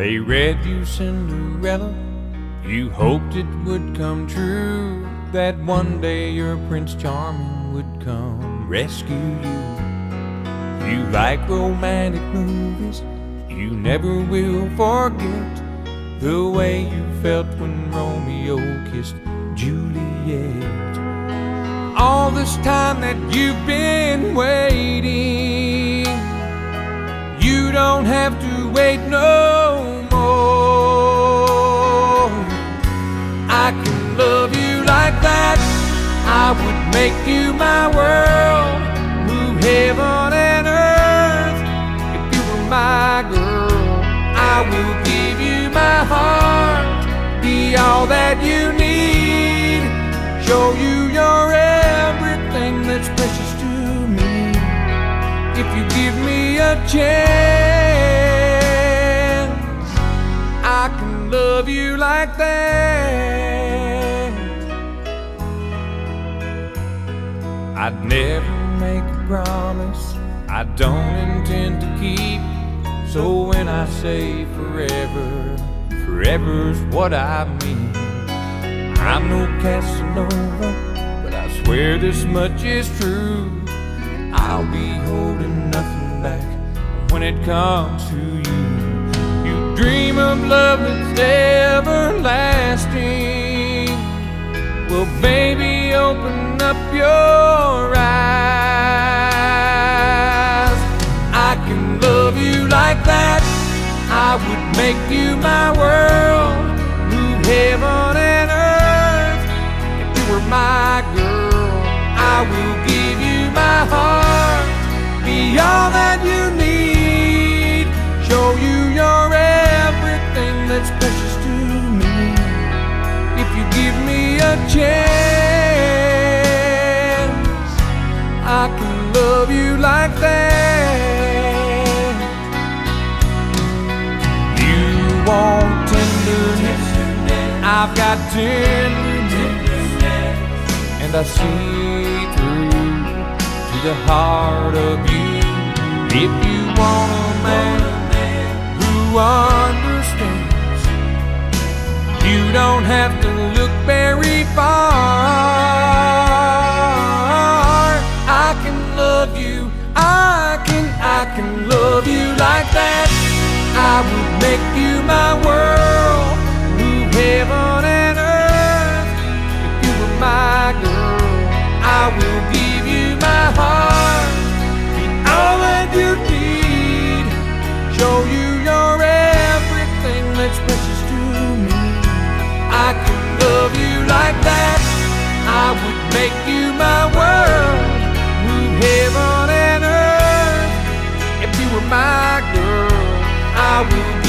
They read you Cinderella. You hoped it would come true that one day your Prince Charming would come rescue you. You like romantic movies, you never will forget the way you felt when Romeo kissed Juliet. All this time that you've been waiting, you don't have to wait no make you my world, move heaven and earth. If you were my girl, I will give you my heart, be all that you need, show you your everything that's precious to me. If you give me a chance, I can love you like that. I'd never make a promise I don't intend to keep. So when I say forever, forever's what I mean. I'm no Casanova, but I swear this much is true. I'll be holding nothing back when it comes to you. You dream of love that's everlasting. Well, baby, open up your would make you my world, move heaven and earth. If you were my girl, I will give you my heart, be all that you need, show you your everything that's precious to me. If you give me a chance, I can love you like that. I've got tenderness, and I see through to the heart of you. If you want a man who understands, you don't have to look very far. I can love you, I can, I can love you like that. I would make you my. will give you my heart and all that you need. Show you your everything that's precious to me. I could love you like that. I would make you my world. Move heaven and earth if you were my girl. I will.